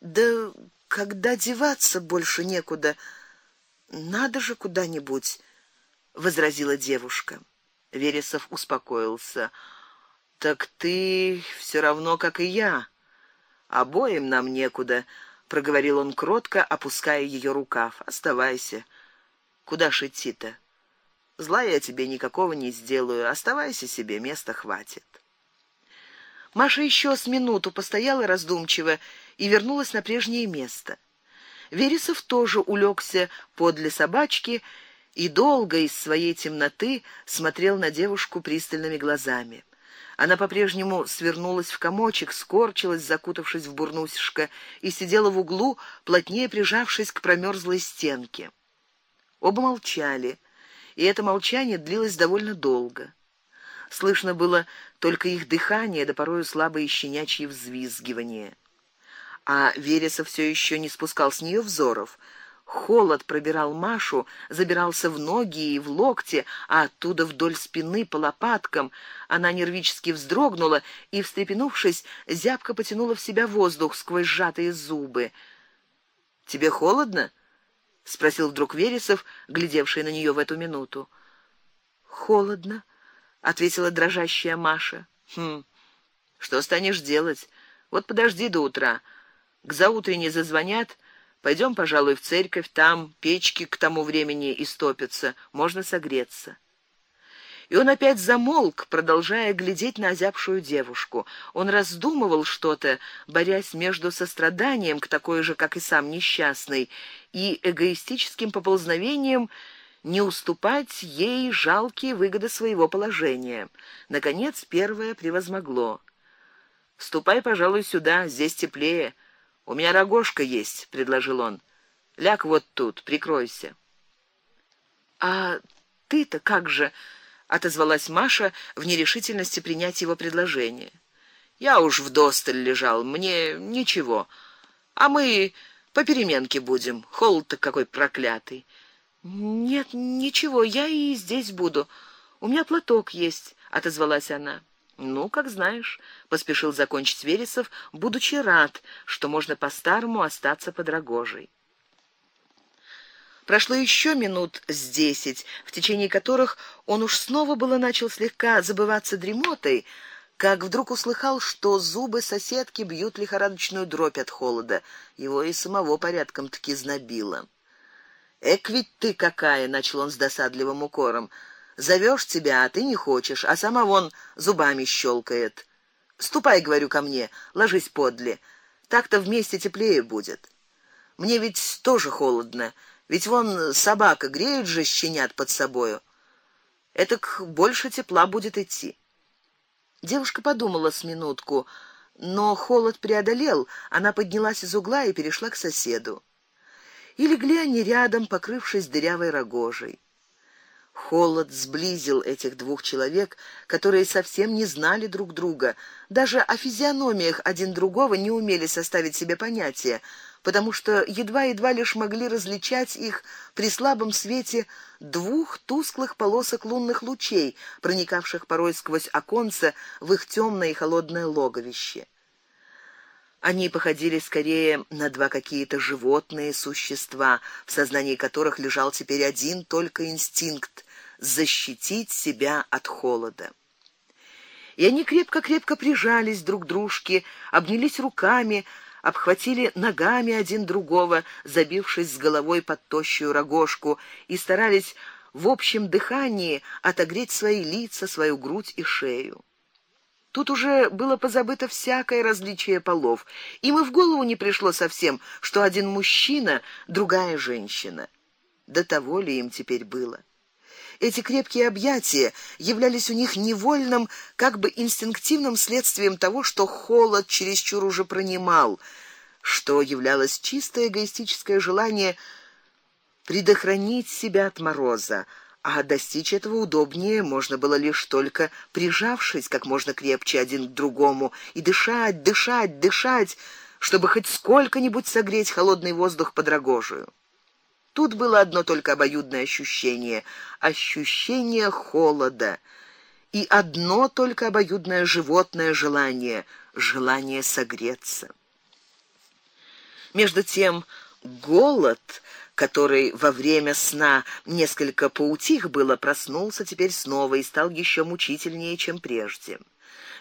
Да когда деваться больше некуда, надо же куда-нибудь, возразила девушка. Вересов успокоился. Так ты все равно как и я. Обоим нам некуда, проговорил он кротко, опуская ее рукав. Оставайся. Куда ж идти-то? Зла я тебе никакого не сделаю. Оставайся себе, места хватит. Маша еще с минуту постояла раздумчиво и вернулась на прежнее место. Вересов тоже улегся подле собачки и долго из своей темноты смотрел на девушку пристальными глазами. Она по-прежнему свернулась в комочек, скорчилась, закутавшись в бурнусишко, и сидела в углу, плотнее прижавшись к промерзлой стенке. Оба молчали, и это молчание длилось довольно долго. Слышно было только их дыхание, да порою слабые щенячьи взвизгивания. А Вересов все еще не спускал с нее взоров. Холод пробирал Машу, забирался в ноги и в локти, а оттуда вдоль спины по лопаткам. Она нервически вздрогнула и, встрепенувшись, зябко потянула в себя воздух сквозь сжатые зубы. Тебе холодно? спросил вдруг Вересов, глядевший на нее в эту минуту. Холодно, ответила дрожащая Маша. Хм. Что станешь делать? Вот подожди до утра. К заутренне зазвонят, пойдем, пожалуй, в церковь, там печки к тому времени истопятся, можно согреться. И он опять замолк, продолжая глядеть на озябшую девушку. Он раздумывал что-то, борясь между состраданием к такой же, как и сам несчастный, и эгоистическим поползновением не уступать ей жалкие выгоды своего положения. Наконец, первое превозмогло. Ступай, пожалуй, сюда, здесь теплее. У меня рогожка есть, предложил он. Ляг вот тут, прикройся. А ты-то как же? отозвалась Маша в нерешительности принять его предложение. Я уж в досталь лежал, мне ничего. А мы по переменке будем. Холод-то какой проклятый. Нет, ничего, я и здесь буду. У меня платок есть, отозвалась она. Ну, как знаешь, поспешил закончить Вересов, будучи рад, что можно по-старому остаться под рогожей. Прошло еще минут с десять, в течение которых он уж снова было начал слегка забываться дремотой, как вдруг услыхал, что зубы соседки бьют лихорадочную дробь от холода. Его и самого порядком таки знобило. Эк ведь ты какая, начал он с досадливым укором. Зовешь тебя, а ты не хочешь, а сама вон зубами щелкает. Ступай, говорю, ко мне, ложись подле. Так-то вместе теплее будет. Мне ведь тоже холодно, ведь вон собака греет же щенят под собою. Это к больше тепла будет идти. Девушка подумала с минутку, но холод преодолел, она поднялась из угла и перешла к соседу. И легли они рядом, покрывшись дырявой рогожей. Холод сблизил этих двух человек, которые совсем не знали друг друга, даже о физиономиях один другого не умели составить себе понятие, потому что едва-едва лишь могли различать их при слабом свете двух тусклых полосок лунных лучей, проникавших порой сквозь оконца в их темное и холодное логовище. Они походили скорее на два какие-то животные существа, в сознании которых лежал теперь один только инстинкт защитить себя от холода. И они крепко-крепко прижались друг к дружке, обнялись руками, обхватили ногами один другого, забившись с головой под тощую рогожку, и старались в общем дыхании отогреть свои лица, свою грудь и шею. Тут уже было позабыто всякое различие полов. И в голову не пришло совсем, что один мужчина, другая женщина. До того ли им теперь было? Эти крепкие объятия являлись у них невольным, как бы инстинктивным следствием того, что холод чересчур уже пронимал, что являлось чисто эгоистическое желание предохранить себя от мороза, а достичь этого удобнее можно было лишь только прижавшись как можно крепче один к другому и дышать, дышать, дышать, чтобы хоть сколько-нибудь согреть холодный воздух под рогожью. Тут было одно только обоюдное ощущение ощущение холода и одно только обоюдное животное желание желание согреться. Между тем голод, который во время сна несколько поутих было, проснулся теперь снова и стал еще мучительнее, чем прежде.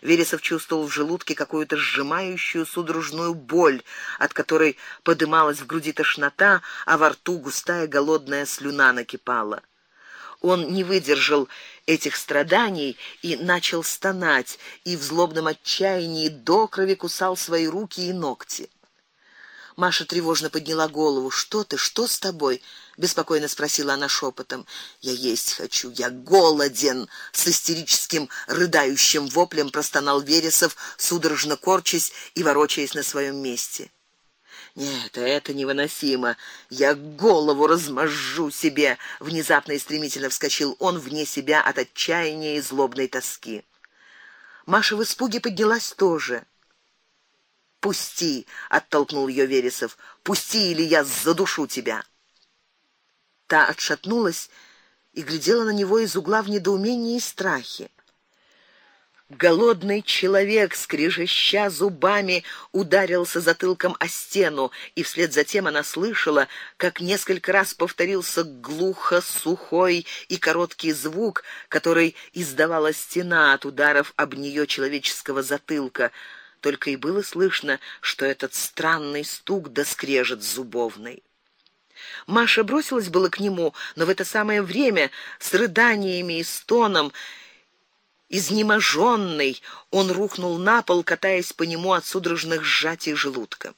Вересов чувствовал в желудке какую-то сжимающую судорожную боль, от которой подымалась в груди тошнота, а во рту густая голодная слюна накипала. Он не выдержал этих страданий и начал стонать, и в злобном отчаянии до крови кусал свои руки и ногти. Маша тревожно подняла голову. Что ты? Что с тобой? беспокойно спросила она шепотом. Я есть хочу, я голоден, с истерическим рыдающим воплем простонал Вересов, судорожно корчась и ворочаясь на своем месте. Нет, это невыносимо. Я голову размажу себе, внезапно и стремительно вскочил он вне себя от отчаяния и злобной тоски. Маша в испуге поднялась тоже. Пусти, оттолкнул ее Вересов. Пусти, или я задушу тебя. Та отшатнулась и глядела на него из угла в недоумении и страхе. Голодный человек, скрежеща зубами, ударился затылком о стену, и вслед за тем она слышала, как несколько раз повторился глухо сухой и короткий звук, который издавала стена от ударов об нее человеческого затылка только и было слышно, что этот странный стук да скрежет зубовный. Маша бросилась было к нему, но в это самое время с рыданиями и стоном изнеможенный он рухнул на пол, катаясь по нему от судорожных сжатий желудка.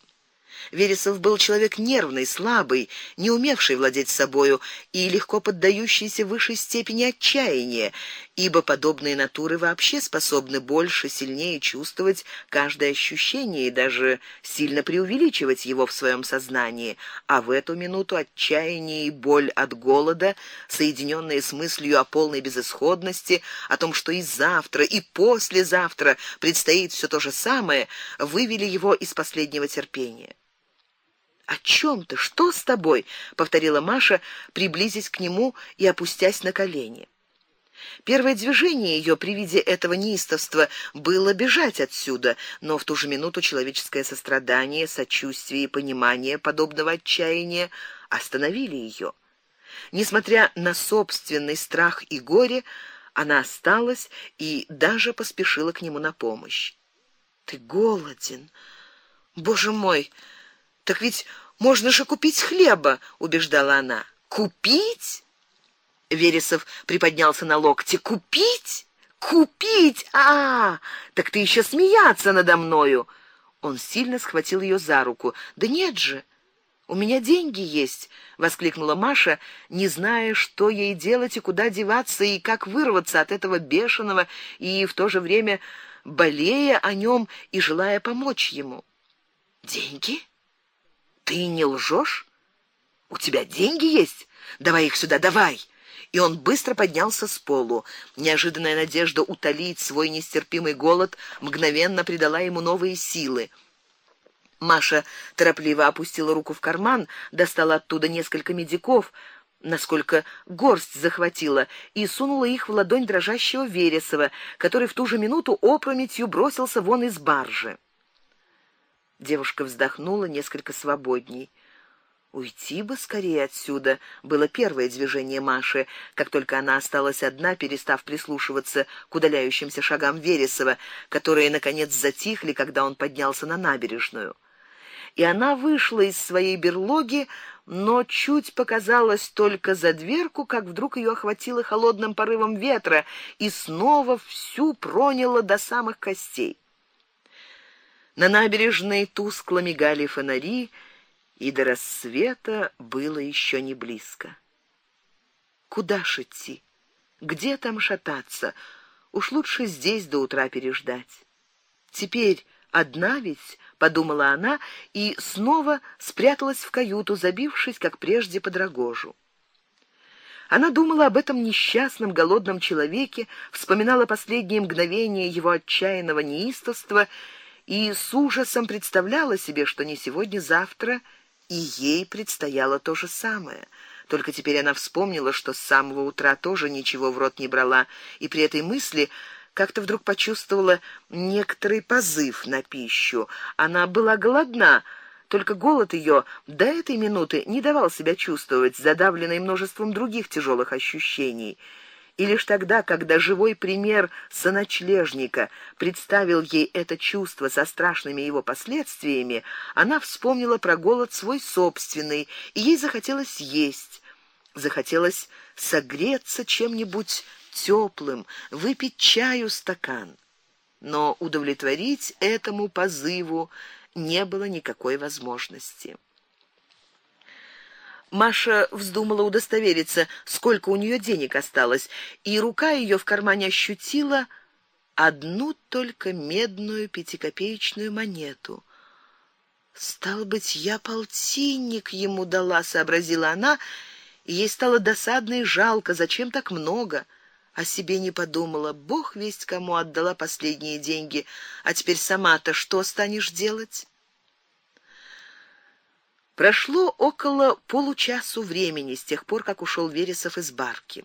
Вересов был человек нервный, слабый, не умевший владеть собою и легко поддающийся высшей степени отчаяния, ибо подобные натуры вообще способны больше, сильнее чувствовать каждое ощущение и даже сильно преувеличивать его в своем сознании, а в эту минуту отчаяние и боль от голода, соединенные с мыслью о полной безысходности, о том, что и завтра, и послезавтра предстоит все то же самое, вывели его из последнего терпения. О чем ты? Что с тобой? повторила Маша, приблизясь к нему и опустясь на колени. Первое движение ее при виде этого неистовства было бежать отсюда, но в ту же минуту человеческое сострадание, сочувствие и понимание подобного отчаяния остановили ее. Несмотря на собственный страх и горе, она осталась и даже поспешила к нему на помощь. Ты голоден. Боже мой, так ведь можно же купить хлеба, убеждала она. Купить? Вересов приподнялся на локте. Купить? Купить? А, так ты еще смеяться надо мною. Он сильно схватил ее за руку. Да нет же. У меня деньги есть, воскликнула Маша, не зная, что ей делать и куда деваться и как вырваться от этого бешеного и в то же время болея о нем и желая помочь ему. Деньги? Ты не лжешь? У тебя деньги есть? Давай их сюда, давай. И он быстро поднялся с полу. Неожиданная надежда утолить свой нестерпимый голод мгновенно придала ему новые силы. Маша торопливо опустила руку в карман, достала оттуда несколько медиков, насколько горсть захватила, и сунула их в ладонь дрожащего Вересова, который в ту же минуту опрометью бросился вон из баржи. Девушка вздохнула несколько свободней. Уйти бы скорее отсюда было первое движение Маши, как только она осталась одна, перестав прислушиваться к удаляющимся шагам Вересова, которые наконец затихли, когда он поднялся на набережную. И она вышла из своей берлоги, но чуть показалась только за дверку, как вдруг ее охватило холодным порывом ветра и снова всю проняло до самых костей. На набережной тускло мигали фонари, и до рассвета было еще не близко. Куда ж идти? Где там шататься? Уж лучше здесь до утра переждать. Теперь одна ведь, подумала она и снова спряталась в каюту, забившись, как прежде, под рогожу. Она думала об этом несчастном голодном человеке, вспоминала последние мгновения его отчаянного неистовства и с ужасом представляла себе, что не сегодня-завтра и ей предстояло то же самое. Только теперь она вспомнила, что с самого утра тоже ничего в рот не брала, и при этой мысли как-то вдруг почувствовала некоторый позыв на пищу. Она была голодна, Только голод ее до этой минуты не давал себя чувствовать, задавленный множеством других тяжелых ощущений. И лишь тогда, когда живой пример соночлежника представил ей это чувство со страшными его последствиями, она вспомнила про голод свой собственный, и ей захотелось есть, захотелось согреться чем-нибудь теплым, выпить чаю стакан. Но удовлетворить этому позыву не было никакой возможности. Маша вздумала удостовериться, сколько у нее денег осталось, и рука ее в кармане ощутила одну только медную пятикопеечную монету. Стал быть, я полтинник ему дала, сообразила она, и ей стало досадно и жалко, зачем так много. О себе не подумала. Бог весть кому отдала последние деньги, а теперь сама-то что станешь делать? Прошло около получасу времени с тех пор, как ушел Вересов из барки.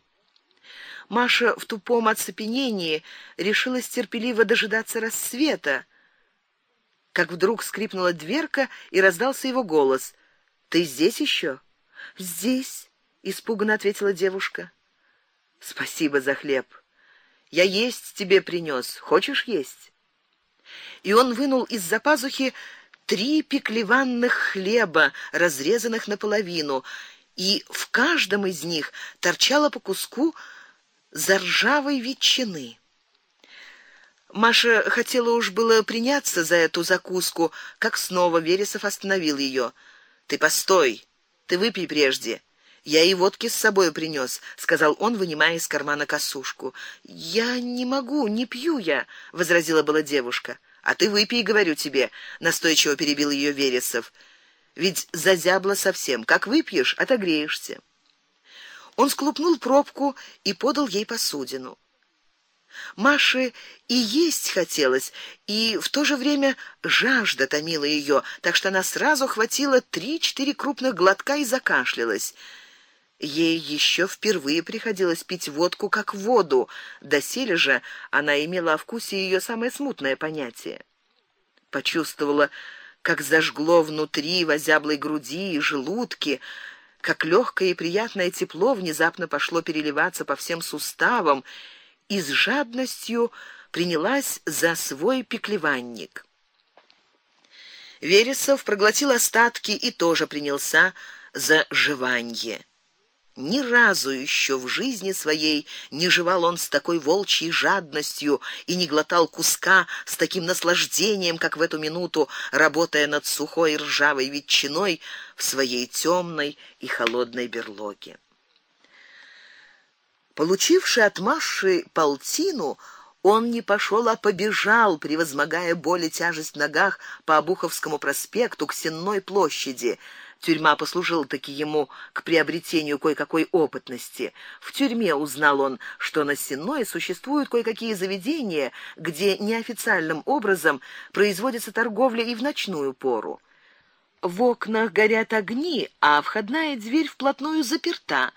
Маша в тупом оцепенении решилась терпеливо дожидаться рассвета, как вдруг скрипнула дверка и раздался его голос: "Ты здесь еще? "Здесь", испуганно ответила девушка. "Спасибо за хлеб. Я есть тебе принес. Хочешь есть?" И он вынул из-за пазухи три пеклеванных хлеба, разрезанных наполовину, и в каждом из них торчало по куску заржавой ветчины. Маша хотела уж было приняться за эту закуску, как снова Вересов остановил ее. Ты постой, ты выпей прежде. Я и водки с собой принес, сказал он, вынимая из кармана косушку. Я не могу, не пью я, возразила была девушка. А ты выпей, говорю тебе, настойчиво перебил ее Вересов. Ведь зазябла совсем. Как выпьешь, отогреешься. Он склупнул пробку и подал ей посудину. Маше и есть хотелось, и в то же время жажда томила ее, так что она сразу хватила три-четыре крупных глотка и закашлялась. Ей еще впервые приходилось пить водку как воду, доселе же она имела о вкусе ее самое смутное понятие. Почувствовала, как зажгло внутри в озяблой груди и желудке, как легкое и приятное тепло внезапно пошло переливаться по всем суставам, и с жадностью принялась за свой пеклеванник. Вересов проглотил остатки и тоже принялся за жеванье. Ни разу еще в жизни своей не жевал он с такой волчьей жадностью и не глотал куска с таким наслаждением, как в эту минуту, работая над сухой ржавой ветчиной в своей темной и холодной берлоге. Получивший от Маши полтину, он не пошел, а побежал, превозмогая боль и тяжесть в ногах по Обуховскому проспекту к Сенной площади. Тюрьма послужила таки ему к приобретению кое-какой опытности. В тюрьме узнал он, что на Сенной существуют кое-какие заведения, где неофициальным образом производится торговля и в ночную пору. В окнах горят огни, а входная дверь вплотную заперта.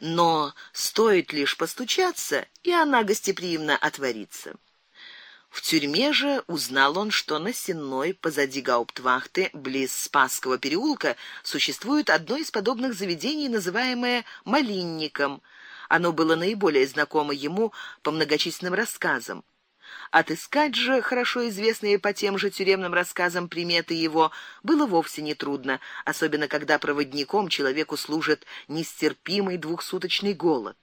Но стоит лишь постучаться, и она гостеприимно отворится. В тюрьме же узнал он, что на Сенной, позади гауптвахты, близ Спасского переулка, существует одно из подобных заведений, называемое Малинником. Оно было наиболее знакомо ему по многочисленным рассказам. Отыскать же хорошо известные по тем же тюремным рассказам приметы его было вовсе не трудно, особенно когда проводником человеку служит нестерпимый двухсуточный голод.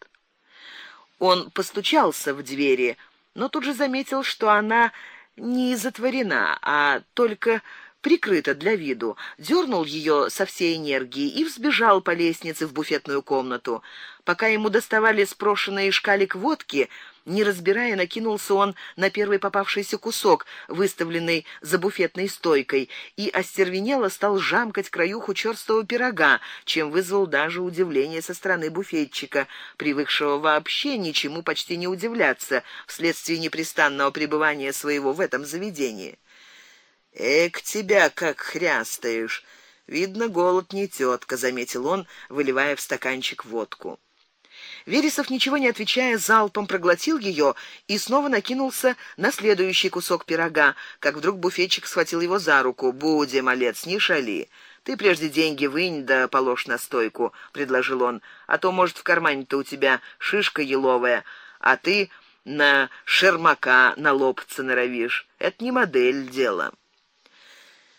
Он постучался в двери, но тут же заметил, что она не затворена, а только прикрыта для виду. Дернул ее со всей энергией и взбежал по лестнице в буфетную комнату. Пока ему доставали спрошенный шкалик водки, не разбирая, накинулся он на первый попавшийся кусок, выставленный за буфетной стойкой, и остервенело стал жамкать краюху черствого пирога, чем вызвал даже удивление со стороны буфетчика, привыкшего вообще ничему почти не удивляться вследствие непрестанного пребывания своего в этом заведении. Эк тебя как хрястаешь. Видно, голод не тетка, заметил он, выливая в стаканчик водку. Вересов, ничего не отвечая, залпом проглотил ее и снова накинулся на следующий кусок пирога, как вдруг буфетчик схватил его за руку. «Будем, малец, не шали. Ты прежде деньги вынь да положь на стойку», — предложил он. «А то, может, в кармане-то у тебя шишка еловая, а ты на шермака налопаться норовишь. Это не модель дела».